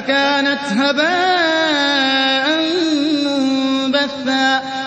فكانت هباء منبثا.